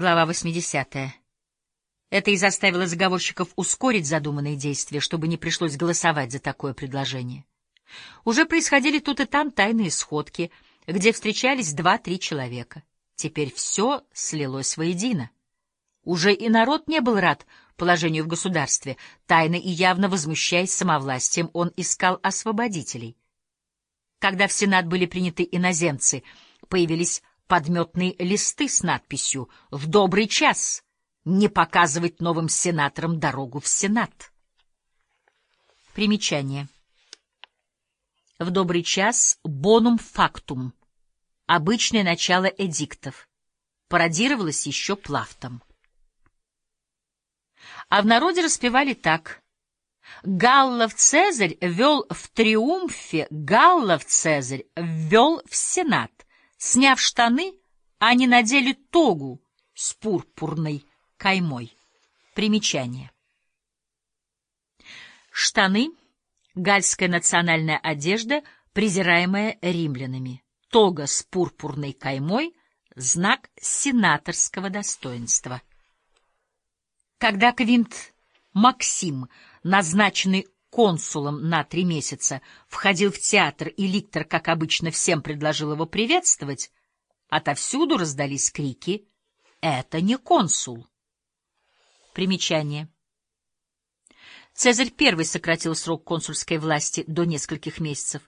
Глава 80. Это и заставило заговорщиков ускорить задуманные действия, чтобы не пришлось голосовать за такое предложение. Уже происходили тут и там тайные сходки, где встречались два-три человека. Теперь все слилось воедино. Уже и народ не был рад положению в государстве. Тайно и явно возмущаясь самовластием, он искал освободителей. Когда в Сенат были приняты иноземцы, появились подметные листы с надписью «В добрый час! Не показывать новым сенаторам дорогу в Сенат». Примечание. В добрый час «Бонум фактум» — обычное начало эдиктов. Пародировалось еще Плафтом. А в народе распевали так. Галлов Цезарь вел в триумфе, Галлов Цезарь ввел в Сенат — Сняв штаны, они надели тогу с пурпурной каймой. Примечание. Штаны — гальская национальная одежда, презираемая римлянами. Тога с пурпурной каймой — знак сенаторского достоинства. Когда Квинт Максим, назначенный консулом на три месяца, входил в театр, и Ликтор, как обычно, всем предложил его приветствовать, отовсюду раздались крики «Это не консул!». Примечание. Цезарь первый сократил срок консульской власти до нескольких месяцев,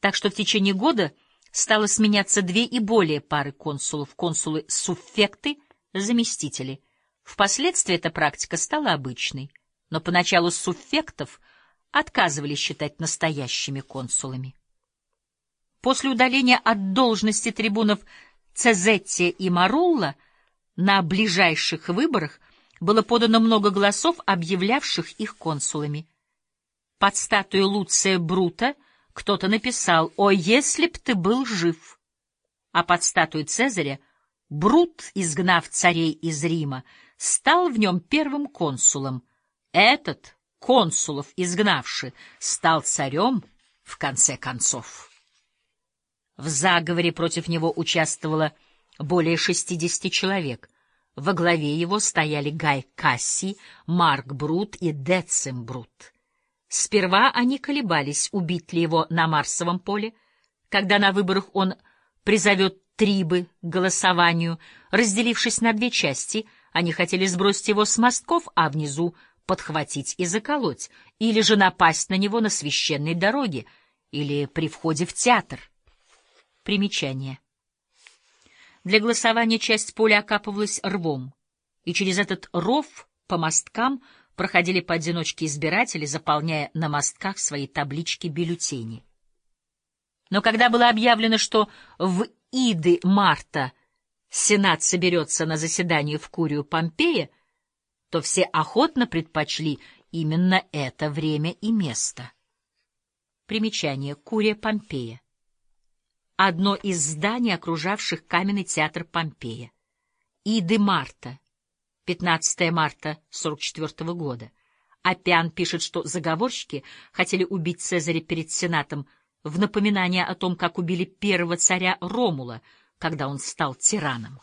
так что в течение года стало сменяться две и более пары консулов, консулы-суффекты, заместители. Впоследствии эта практика стала обычной, но поначалу суффектов — отказывались считать настоящими консулами. После удаления от должности трибунов Цезетти и Марулла на ближайших выборах было подано много голосов, объявлявших их консулами. Под статую Луция Брута кто-то написал «О, если б ты был жив!» А под статуей Цезаря Брут, изгнав царей из Рима, стал в нем первым консулом. Этот консулов изгнавши, стал царем в конце концов. В заговоре против него участвовало более шестидесяти человек. Во главе его стояли Гай Кассий, Марк Брут и Децим Брут. Сперва они колебались, убить ли его на Марсовом поле, когда на выборах он призовет трибы к голосованию. Разделившись на две части, они хотели сбросить его с мостков, а внизу подхватить и заколоть, или же напасть на него на священной дороге, или при входе в театр. Примечание. Для голосования часть поля окапывалась рвом, и через этот ров по мосткам проходили поодиночке избиратели, заполняя на мостках свои таблички бюллетени. Но когда было объявлено, что в Иды марта Сенат соберется на заседание в Курию Помпея, то все охотно предпочли именно это время и место. Примечание. Курия Помпея. Одно из зданий, окружавших каменный театр Помпея. Иды Марта. 15 марта 44 года. Апиан пишет, что заговорщики хотели убить Цезаря перед Сенатом в напоминание о том, как убили первого царя Ромула, когда он стал тираном.